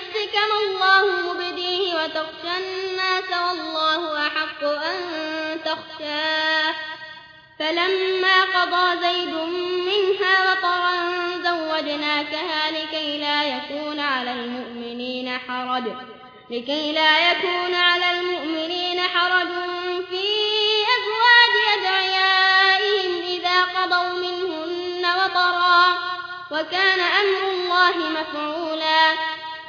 نفسك ما الله مبديه وتخشى الناس والله أحق أن تخشاه. فلما قضى زيد منها وطرا زوجناكها لكي لا يكون على المؤمنين حرج. لكي لا يكون على المؤمنين حرج في أزواج أدعيائهم إذا قضوا منهن وطرا. وكان أمر الله مفعولا